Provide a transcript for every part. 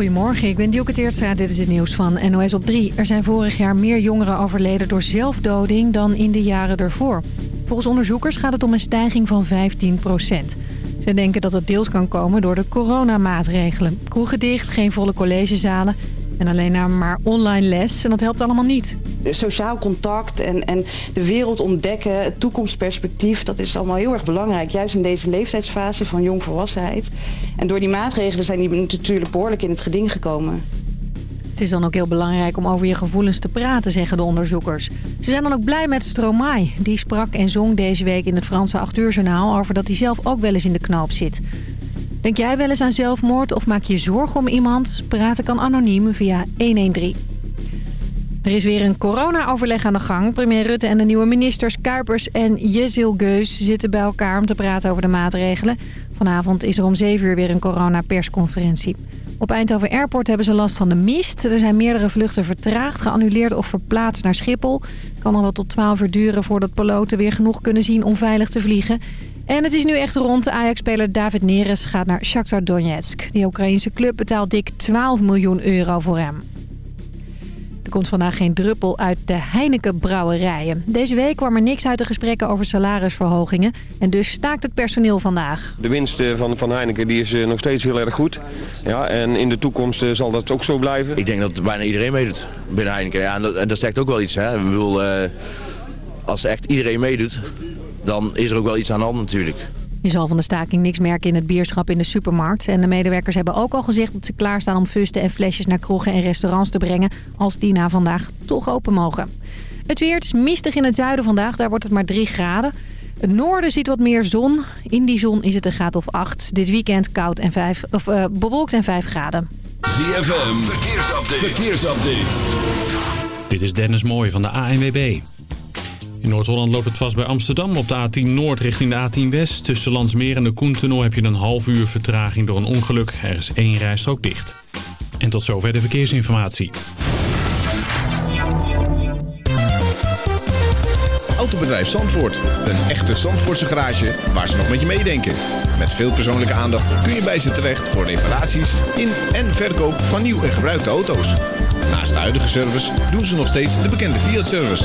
Goedemorgen, ik ben Dielke Teertstra. Dit is het nieuws van NOS op 3. Er zijn vorig jaar meer jongeren overleden door zelfdoding dan in de jaren ervoor. Volgens onderzoekers gaat het om een stijging van 15 procent. Ze denken dat het deels kan komen door de coronamaatregelen. Kroegen dicht, geen volle collegezalen en alleen nou maar online les. En dat helpt allemaal niet. Sociaal contact en, en de wereld ontdekken, het toekomstperspectief... dat is allemaal heel erg belangrijk. Juist in deze leeftijdsfase van jongvolwassenheid. En door die maatregelen zijn die natuurlijk behoorlijk in het geding gekomen. Het is dan ook heel belangrijk om over je gevoelens te praten, zeggen de onderzoekers. Ze zijn dan ook blij met Stromae. Die sprak en zong deze week in het Franse 8 uur journaal... over dat hij zelf ook wel eens in de knoop zit. Denk jij wel eens aan zelfmoord of maak je zorgen om iemand? Praten kan anoniem via 113. Er is weer een corona-overleg aan de gang. Premier Rutte en de nieuwe ministers Kuipers en Jezil Geus zitten bij elkaar om te praten over de maatregelen. Vanavond is er om 7 uur weer een corona-persconferentie. Op Eindhoven Airport hebben ze last van de mist. Er zijn meerdere vluchten vertraagd, geannuleerd of verplaatst naar Schiphol. Het kan al wel tot 12 uur duren voordat piloten weer genoeg kunnen zien om veilig te vliegen. En het is nu echt rond. De Ajax-speler David Neres gaat naar Shakhtar Donetsk. Die Oekraïnse club betaalt dik 12 miljoen euro voor hem. Er komt vandaag geen druppel uit de Heineken-brouwerijen. Deze week kwam er niks uit de gesprekken over salarisverhogingen. En dus staakt het personeel vandaag. De winst eh, van, van Heineken die is eh, nog steeds heel erg goed. Ja, en in de toekomst eh, zal dat ook zo blijven. Ik denk dat bijna iedereen meedoet binnen Heineken. Ja, en, dat, en dat zegt ook wel iets. Hè. Ik bedoel, als echt iedereen meedoet, dan is er ook wel iets aan de hand natuurlijk. Je zal van de staking niks merken in het bierschap in de supermarkt. En de medewerkers hebben ook al gezegd dat ze klaarstaan om fusten en flesjes naar kroegen en restaurants te brengen... als die na vandaag toch open mogen. Het weer is mistig in het zuiden vandaag, daar wordt het maar 3 graden. Het noorden ziet wat meer zon. In die zon is het een graad of 8. Dit weekend koud en 5, of, uh, bewolkt en 5 graden. ZFM, verkeersupdate. verkeersupdate. Dit is Dennis Mooij van de ANWB. In Noord-Holland loopt het vast bij Amsterdam op de A10 Noord richting de A10 West. Tussen Landsmeer en de Koentunnel heb je een half uur vertraging door een ongeluk. Er is één rijstrook dicht. En tot zover de verkeersinformatie. Autobedrijf Zandvoort. Een echte Zandvoortse garage waar ze nog met je meedenken. Met veel persoonlijke aandacht kun je bij ze terecht voor reparaties in en verkoop van nieuw en gebruikte auto's. Naast de huidige service doen ze nog steeds de bekende Fiat-service.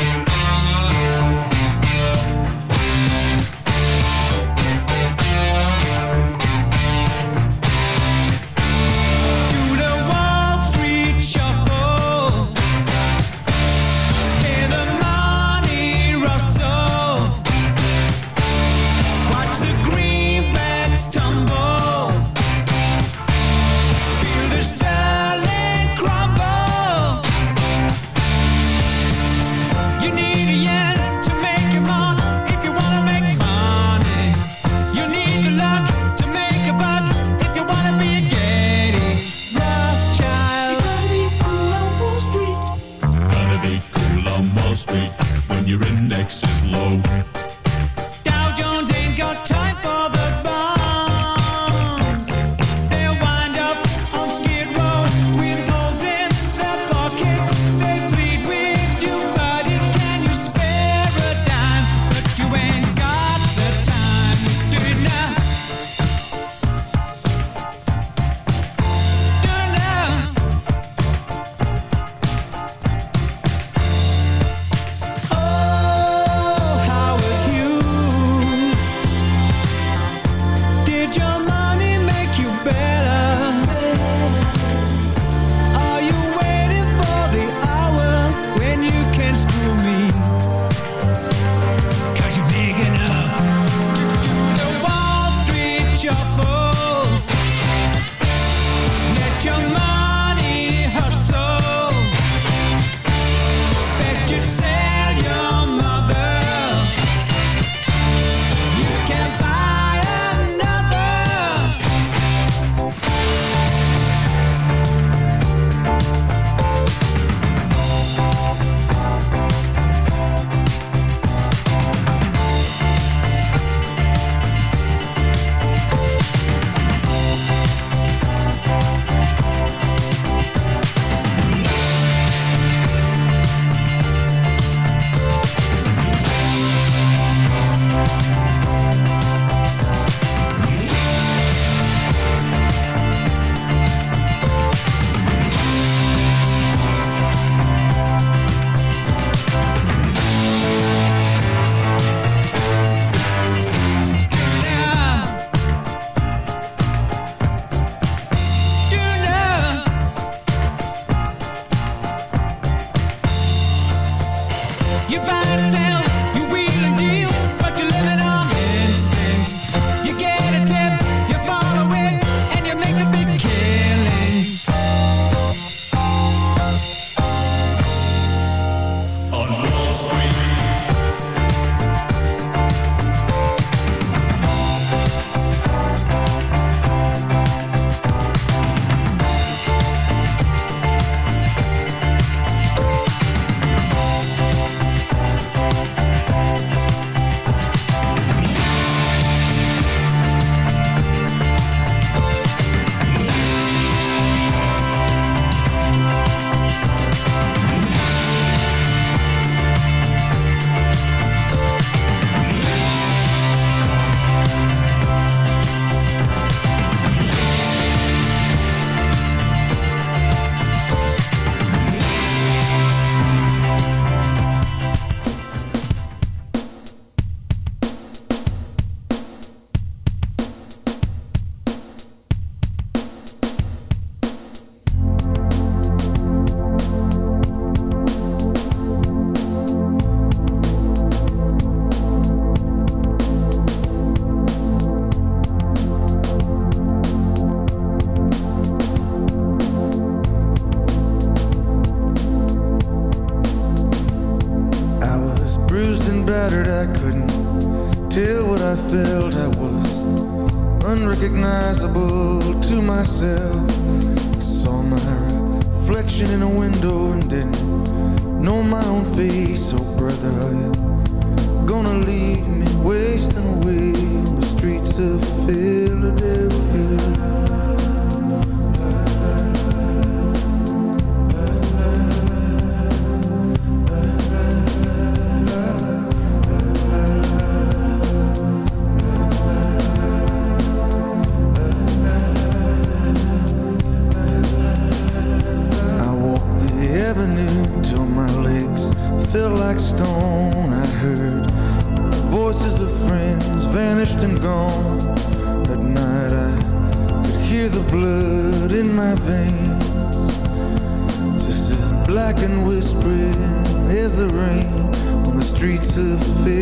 Street when your index is low. my own face, oh brother. Gonna leave me wasting away on the streets of Philadelphia. streets of fear.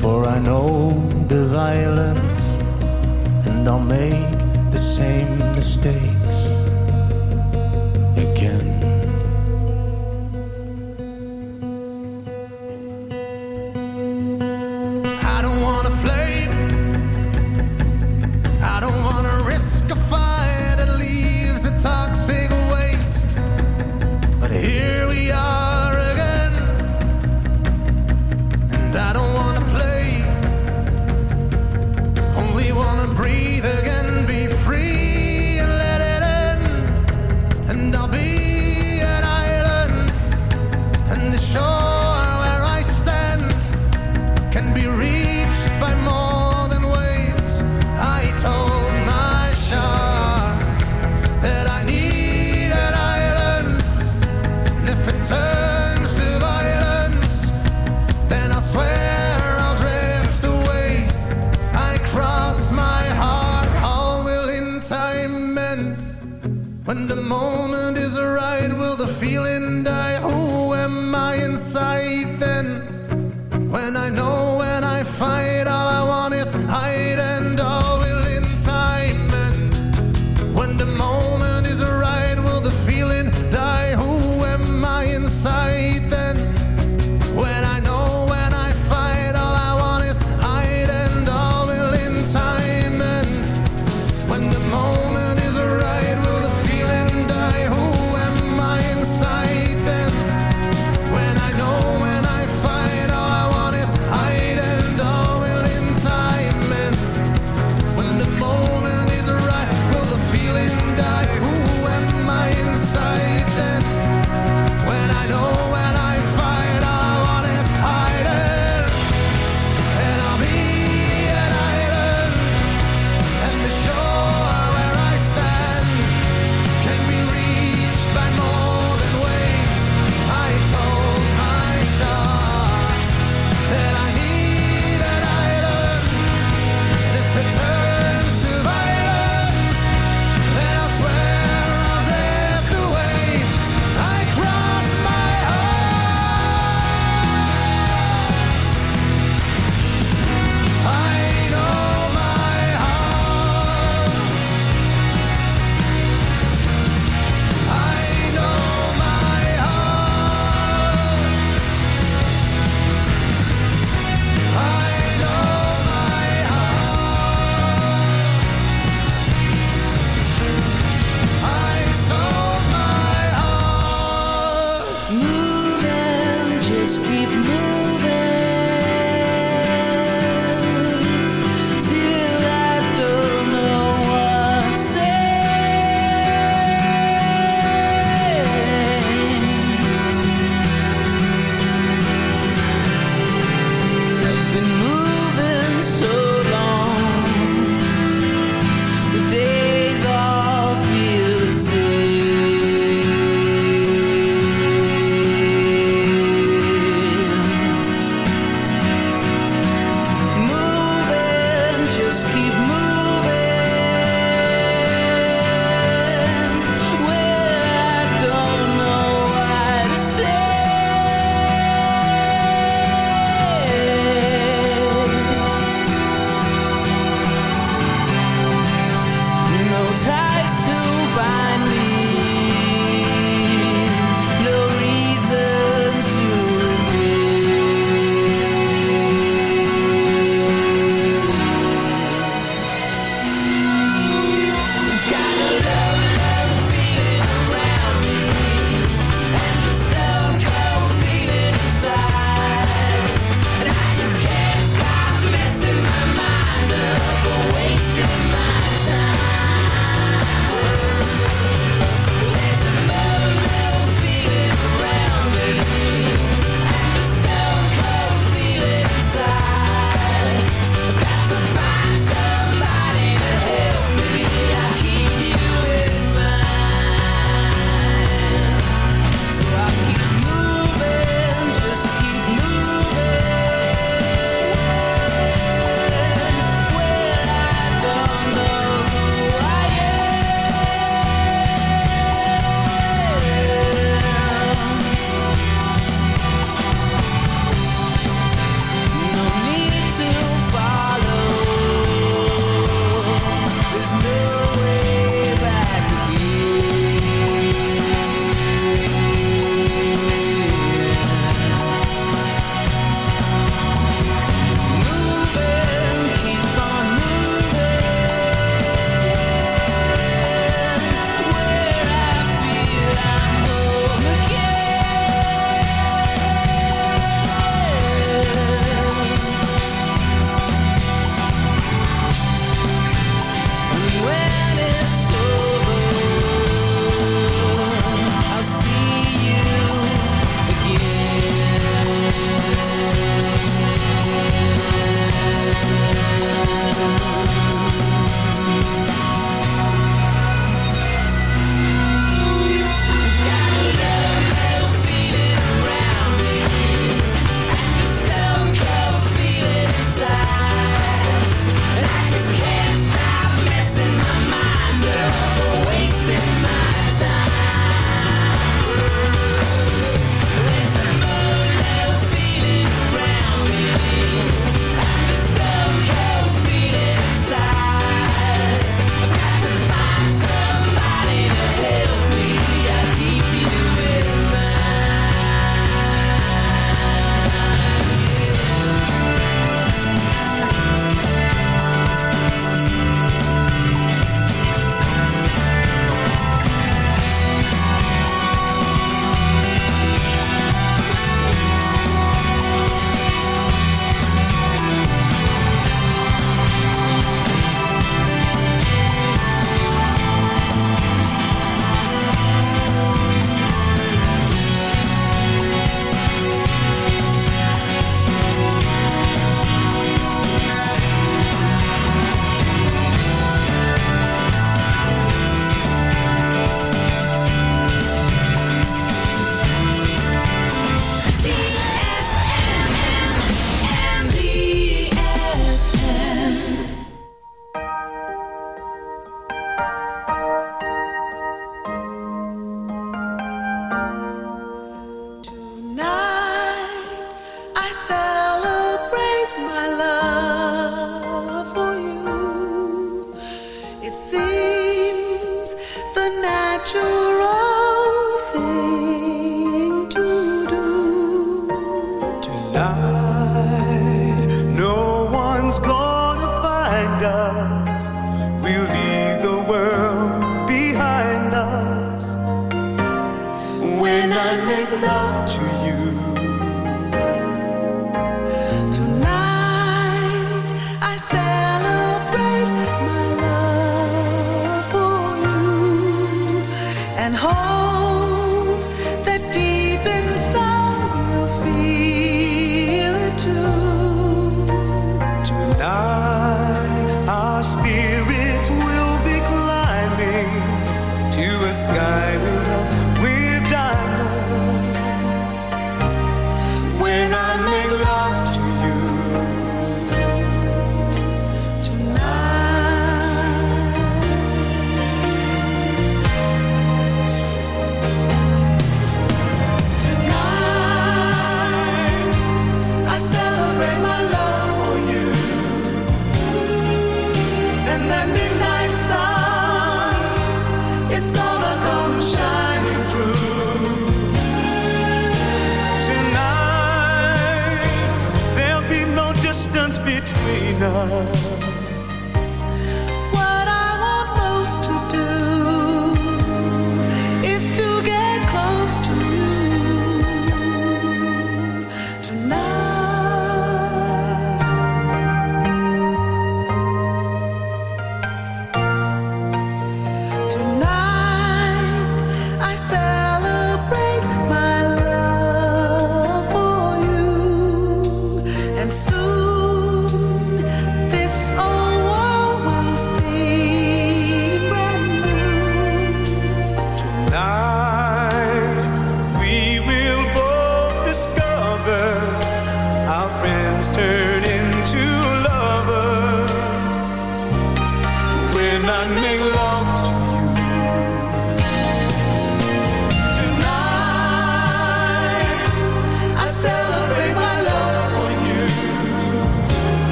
For I know the violence, and I'll make the same mistake.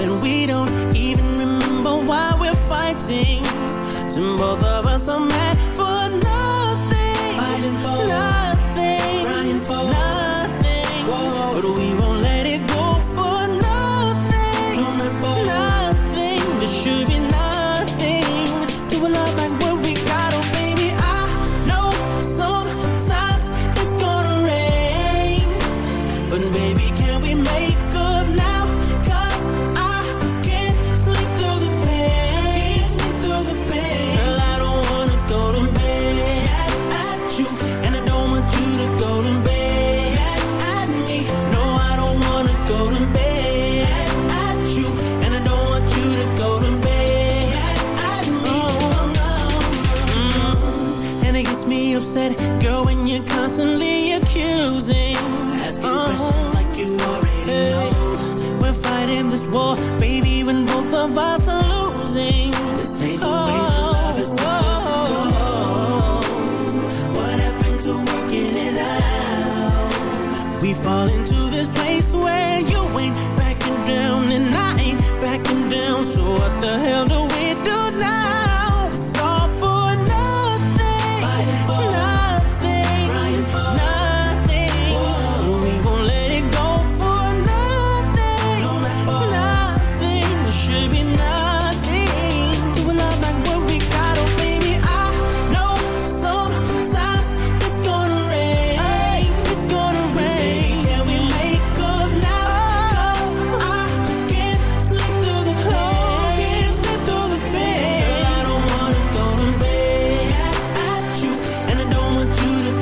That we don't even remember why we're fighting. So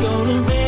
golden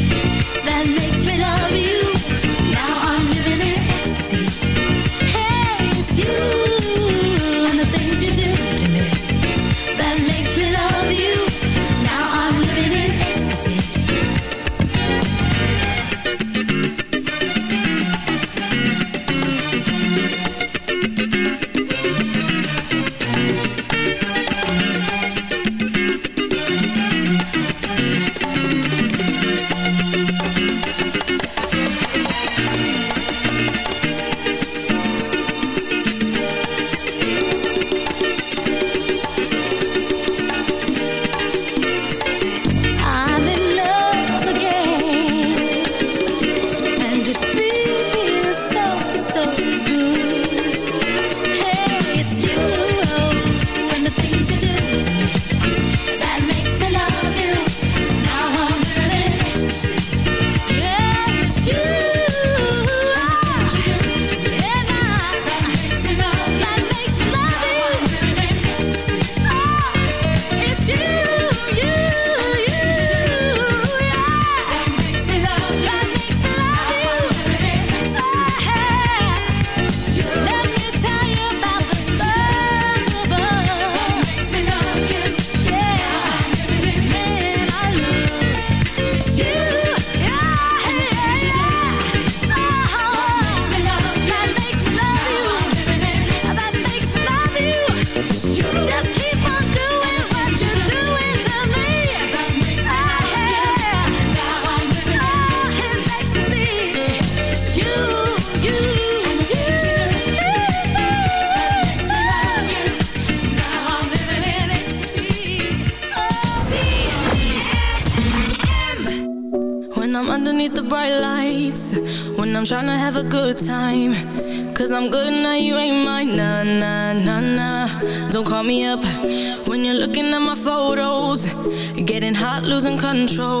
Losing control.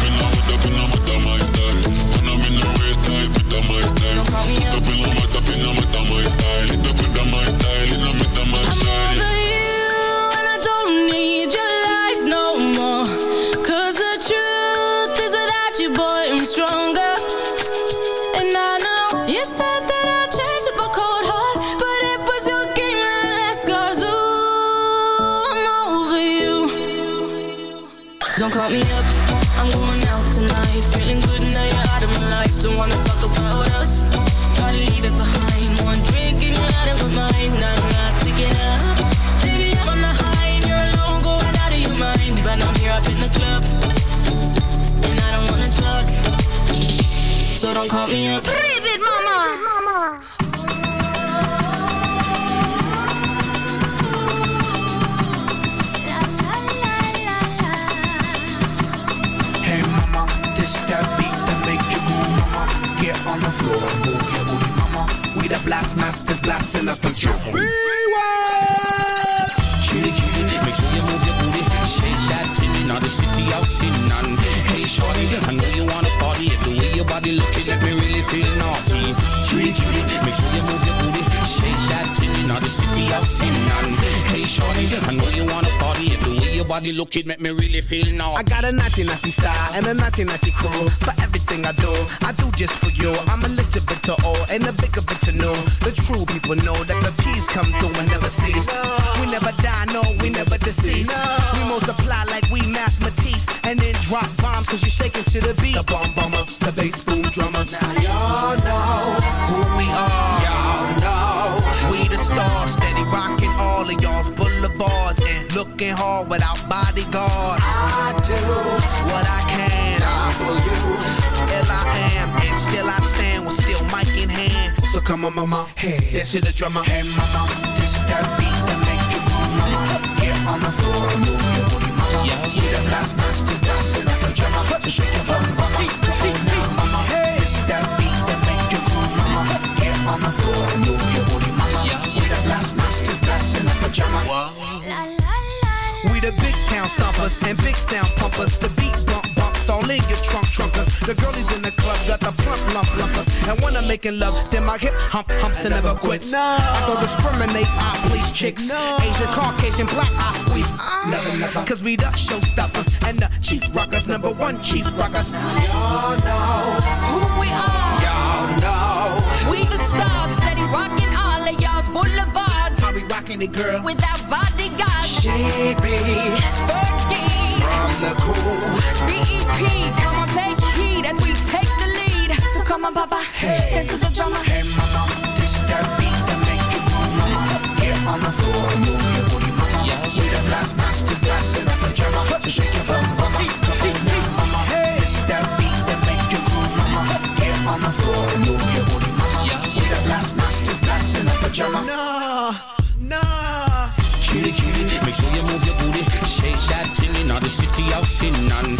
I know you wanna party. if The way your body looking, make me really feel naughty. I got a naughty naughty style and a naughty naughty crew. For everything I do, I do just for you. I'm a little bit to old and a bigger bit to know. The true people know that the peace come through and never cease. We never die, no, we never deceive. We multiply like we math Matisse and then drop bombs cause you're shaking to the beat. The bomb bombers, the bass boom drummers. Now y'all know who we are. Y'all know we the stars, steady rocking all of y'all's boulevards and looking hard without bodyguards. I do what I can. W I am, and still I stand with still mic in hand. So come on, mama, hey, this is the drummer. Hey, mama, this that beat that make you move, mama. Get on the floor and move your booty, mama. Yeah, yeah. We the blast master, dancing like a So shake your bum, mama. Come on now, mama. This that beat that make you mama. Get on the floor and move your booty, mama. We the blast master, dancing like a drummer. We the big town stompers and big sound pumpers. The beat all in your trunk trunkers. The girlies in the club got the plump lump lumpers. And when I'm making love, then my hip hump humps and never quits. No. I don't discriminate, I please chicks. No. Asian, Caucasian, black, I squeeze. Never, never. Cause we the showstoppers and the chief rockers, number one chief rockers. Y'all know who we are. Y'all know We the stars, steady rocking all of y'all's boulevards. how we rocking it, girl. Without bodyguards. She be Fergie. from the cool. BEP. Come on, take heed as we take the lead. So come on, Papa. Dance to the drummer. Hey, mama, this that beat that make you move, mama. Get on the floor and move your booty, mama. We the blast master, blasting up the drummer. So shake your bum, mama. Come on now, mama. This that beat that make you groove, mama. Get on the floor and move your booty, mama. We the blast master, blasting up the drummer. Nah, nah. Cutie, cutie, make sure you move your booty. Shake that thing in the city of sin. And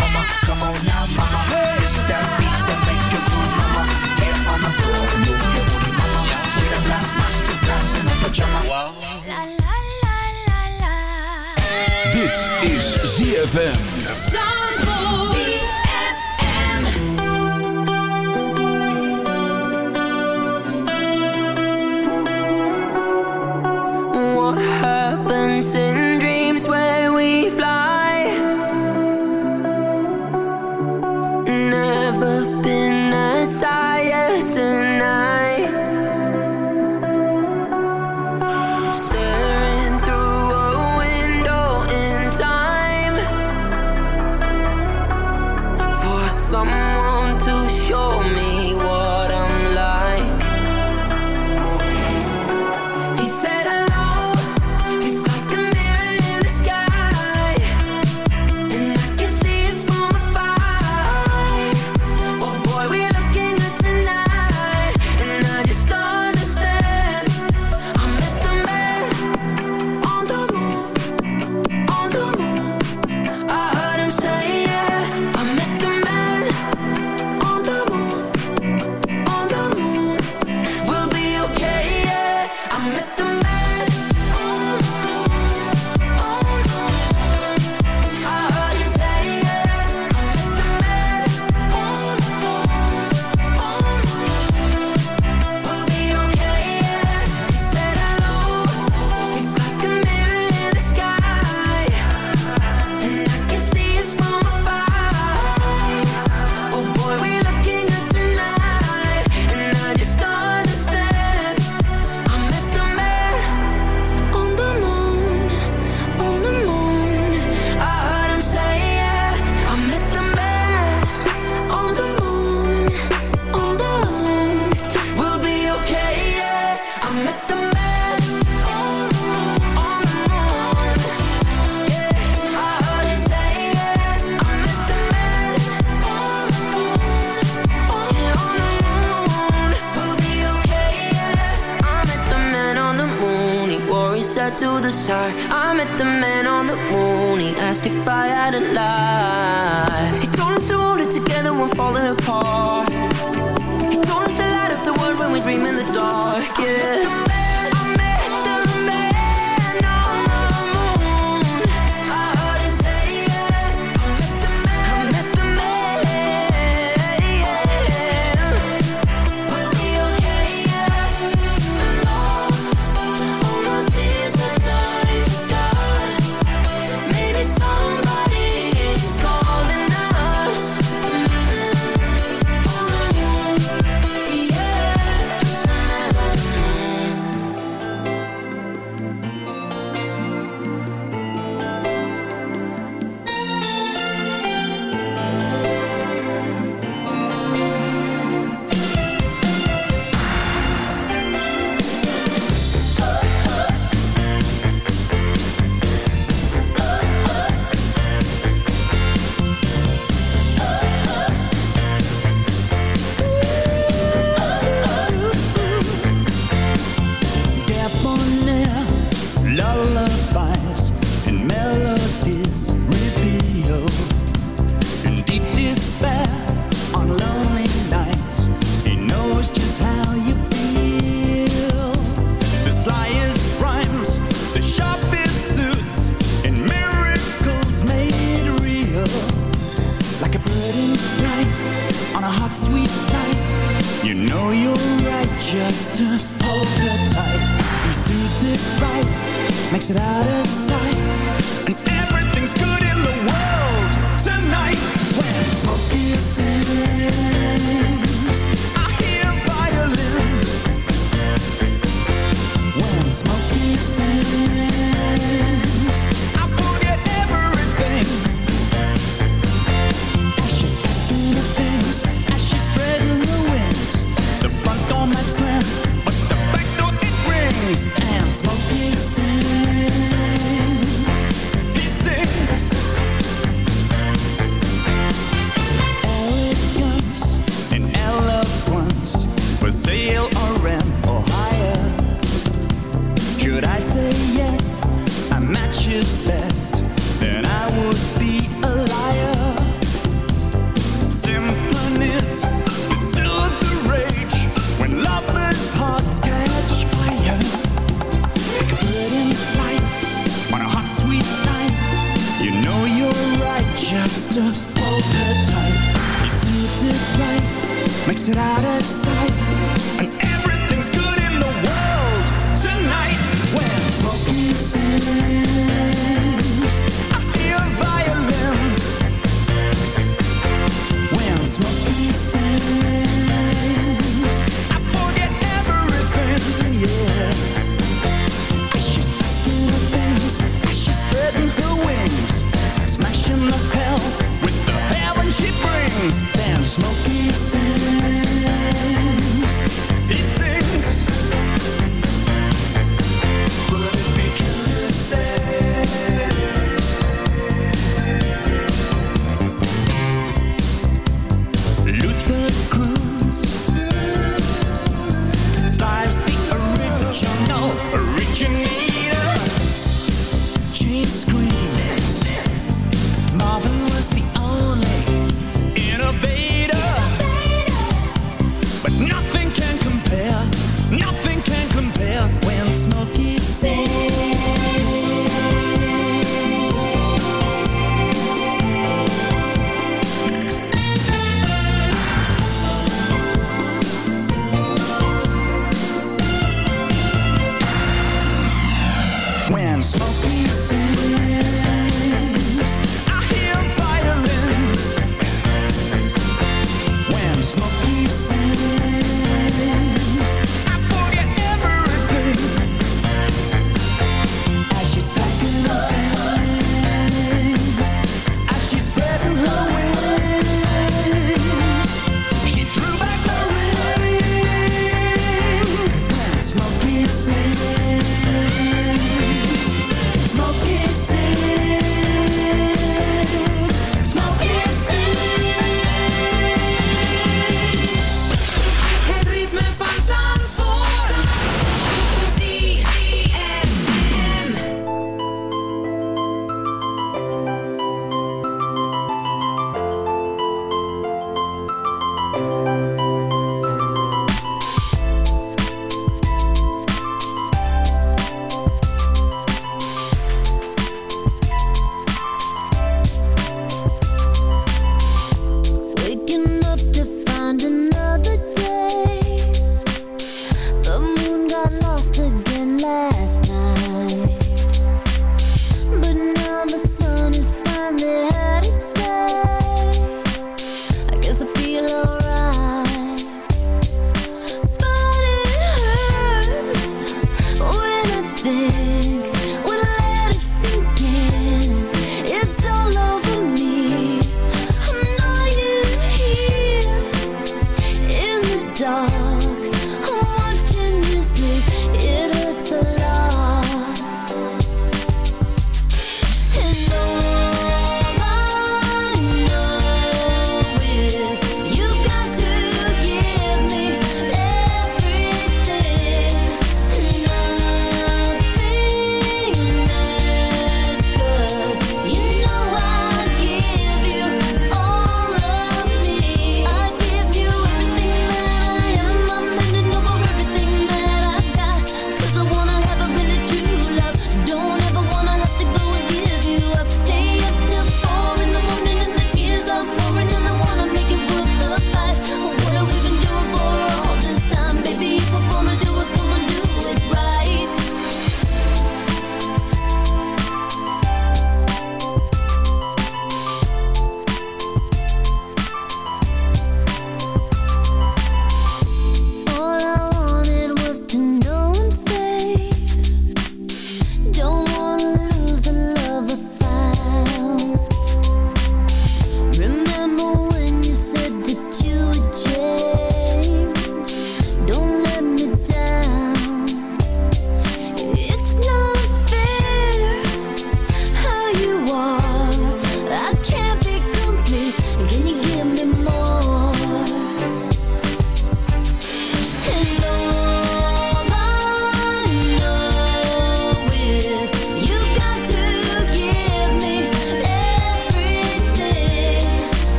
ZFM.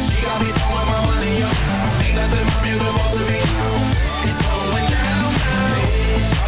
She got me throwing my money up. Ain't nothing more beautiful to me.